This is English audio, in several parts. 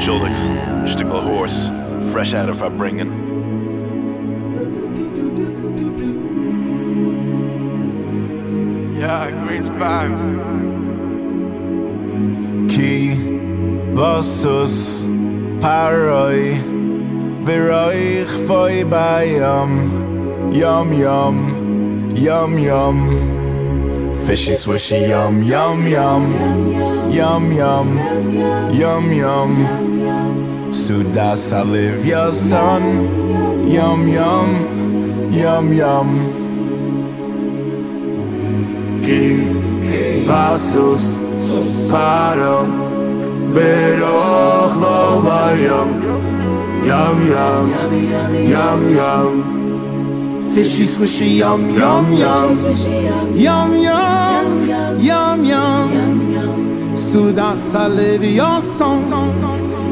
Schuldigs, Stickel horse, fresh out of our bringing. Ja, Greenspan. Ki Vassus Paroi. Viroich Foi Bayam Yum Yum. Yum Yum Fishy swishy yum yum yum. Yum yum Yum yum. Live your son Yum yum Yum yum. Ki Vasus Paro. Beroch Lo Yum Yum Yum Yum. Fishy swishy yum yum yum. Yum yum, Soudain ça lève your song.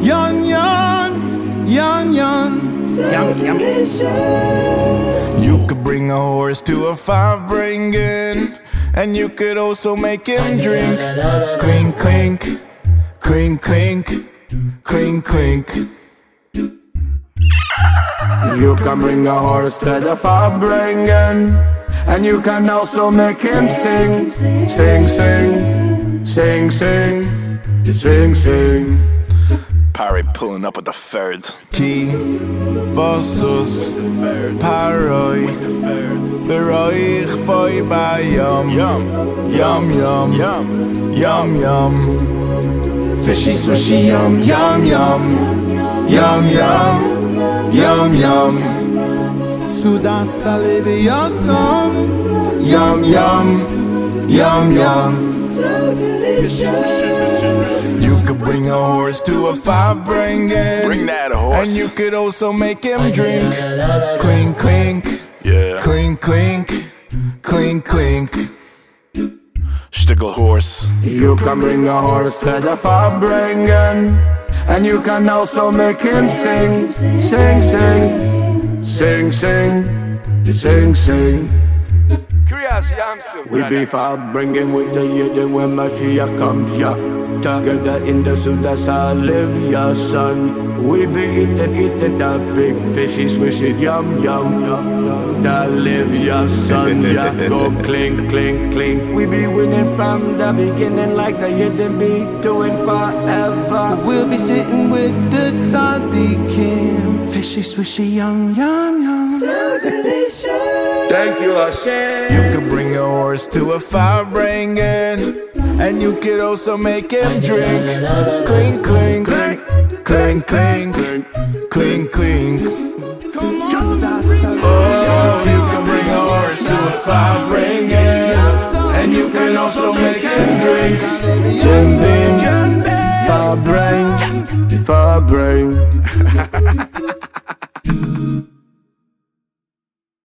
Yum yum, yum yum. Yum yum. You could bring a horse to a farbrengen, and you could also make him drink. Clink, clink, clink, clink, clink, clink. You can bring a horse to the farbrengen And you can also make him sing Sing, sing, sing, sing, sing, sing sing. Parry pulling up with the third. Ki Vassus Paroi. Beroich Foi Bayam Yum, Yum Yum. Yum. Yum Yum. Fishy swishy yum yum yum. Yum yum. Yum yum. Soudain ça lève your song. Yum. Yum Yum. Yum You could bring a horse to a farbrengen. Bring that horse. And you could also make him drink. Clink clink. Yeah. Clink clink. Clink clink. Stickel horse. You can bring a horse to the farbrengen. And you can also make him sing. Sing, sing, sing, sing, sing, sing We be far bringing with the Yidden when Mashiach comes, yeah. Together in the Sudas I live, yeah, son. We be eating, eating that big fishy, swishy, yum, yum, yum, yum. That live, yeah, son, yeah. Go clink, clink, clink. We be winning from the beginning like the Yidden be doing forever. We'll be sitting with the tzaddikim. Fishy, swishy, yum, yum, yum. So delicious. Thank you, Hashem Horse to a farbrengen. And you could also make him drink. Clink clink. Clink clink. Clink clink. Oh, you can bring a horse to a farbrengen. And you can also make him drink. Jim Beam. Far brain, far brain